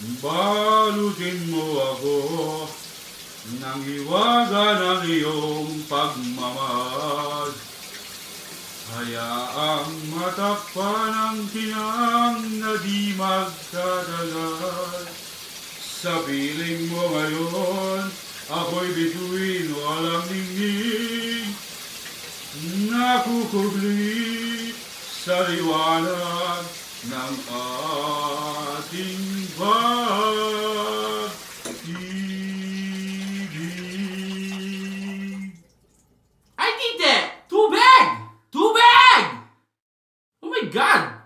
Balutin mo ako ng iwaga ng iyong pagmamahal. Hayaang matakpan ang tinang na di magtatagal. Sa piling mo ngayon, ako'y bituin walang ningning. Nakukubli sa liwanag ng I need that! Too bad! Too bad! Oh my god!